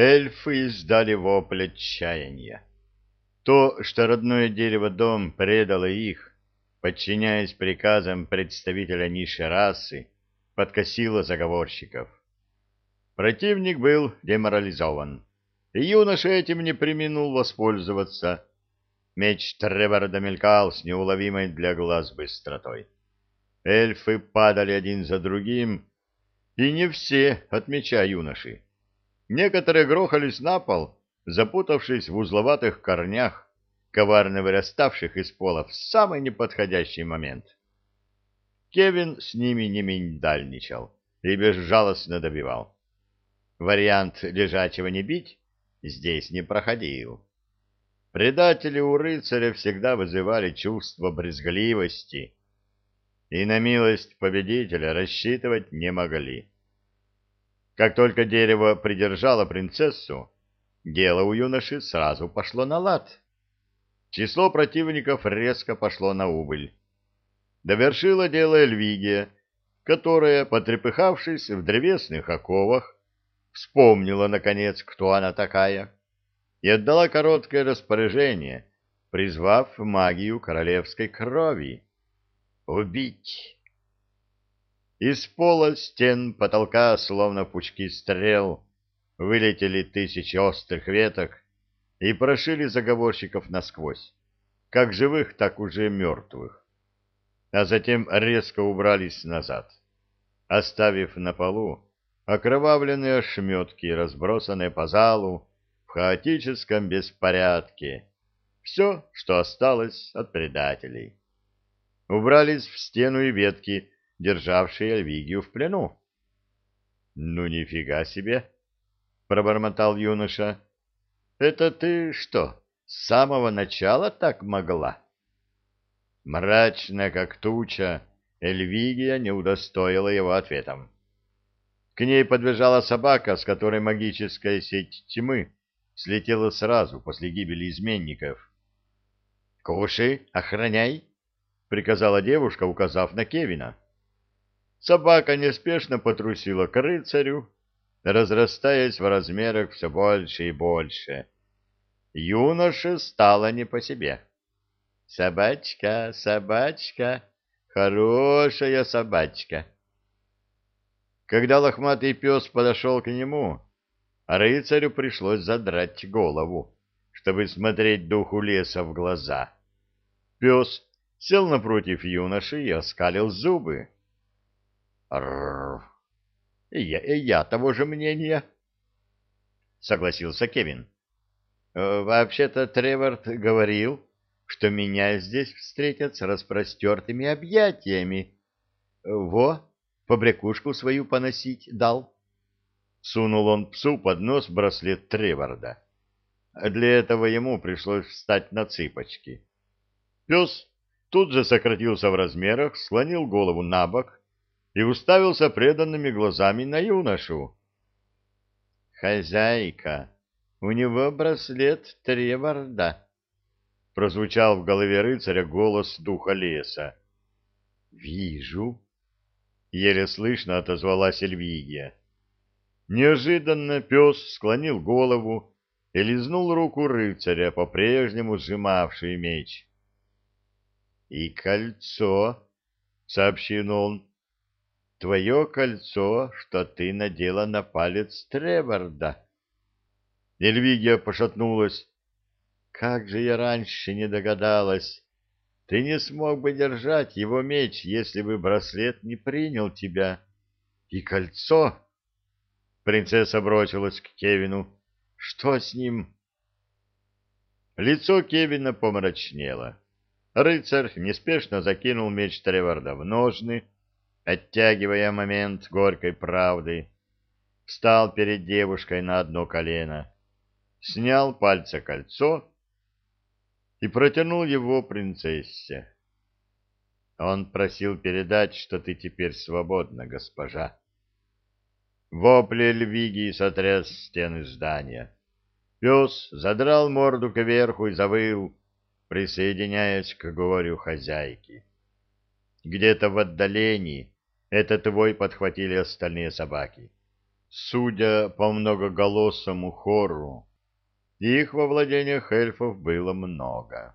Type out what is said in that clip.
Эльфы издали вопль отчаяния. То, что родное дерево-дом предало их, подчиняясь приказам представителя низшей расы, подкосило заговорщиков. Противник был деморализован, и юноша этим не приминул воспользоваться. Меч Тревора мелькал с неуловимой для глаз быстротой. Эльфы падали один за другим, и не все от меча юноши. Некоторые грохались на пол, запутавшись в узловатых корнях, коварно выраставших из пола в самый неподходящий момент. Кевин с ними не миндальничал и безжалостно добивал. Вариант лежачего не бить здесь не проходил. Предатели у рыцаря всегда вызывали чувство брезгливости, и на милость победителя рассчитывать не могли. Как только дерево придержало принцессу, дело у юноши сразу пошло на лад. Число противников резко пошло на убыль. Довершила дело Эльвигия, которая, потрепыхавшись в древесных оковах, вспомнила, наконец, кто она такая, и отдала короткое распоряжение, призвав магию королевской крови. «Убить!» Из пола, стен, потолка, словно пучки стрел, вылетели тысячи острых веток и прошили заговорщиков насквозь, как живых, так уже мертвых. А затем резко убрались назад, оставив на полу окровавленные ошметки, разбросанные по залу в хаотическом беспорядке. Все, что осталось от предателей. Убрались в стену и ветки, державший Эльвигию в плену. — Ну, нифига себе! — пробормотал юноша. — Это ты что, с самого начала так могла? Мрачно, как туча, Эльвигия не удостоила его ответом. К ней подбежала собака, с которой магическая сеть тьмы слетела сразу после гибели изменников. — Кушай, охраняй! — приказала девушка, указав на Кевина. Собака неспешно потрусила к рыцарю, разрастаясь в размерах все больше и больше. Юноше стало не по себе. «Собачка, собачка, хорошая собачка!» Когда лохматый пес подошел к нему, рыцарю пришлось задрать голову, чтобы смотреть духу леса в глаза. Пес сел напротив юноши и оскалил зубы. И я, и я того же мнения. Согласился Кевин. Э, вообще-то Треворд говорил, что меня здесь встретят с распростертыми объятиями. Во, побрякушку свою поносить дал. Сунул он псу под нос браслет Треворда. Для этого ему пришлось встать на цыпочки. Пес тут же сократился в размерах, склонил голову на бок и уставился преданными глазами на юношу. «Хозяйка, у него браслет Треварда», — прозвучал в голове рыцаря голос духа леса. «Вижу», — еле слышно отозвалась Эльвигия. Неожиданно пес склонил голову и лизнул руку рыцаря, по-прежнему сжимавший меч. «И кольцо», — сообщил он, твое кольцо, что ты надела на палец Треварда. Эльвигия пошатнулась. Как же я раньше не догадалась. Ты не смог бы держать его меч, если бы браслет не принял тебя. И кольцо... Принцесса бросилась к Кевину. Что с ним? Лицо Кевина помрачнело. Рыцарь неспешно закинул меч Треварда в ножны, оттягивая момент горькой правды, встал перед девушкой на одно колено, снял пальца кольцо и протянул его принцессе. Он просил передать, что ты теперь свободна, госпожа. Вопли Эльвиги сотряс стены здания. Пес задрал морду кверху и завыл, присоединяясь к горю хозяйки. Где-то в отдалении этот вой подхватили остальные собаки. судя по многоголосому хору. Их во владениях эльфов было много.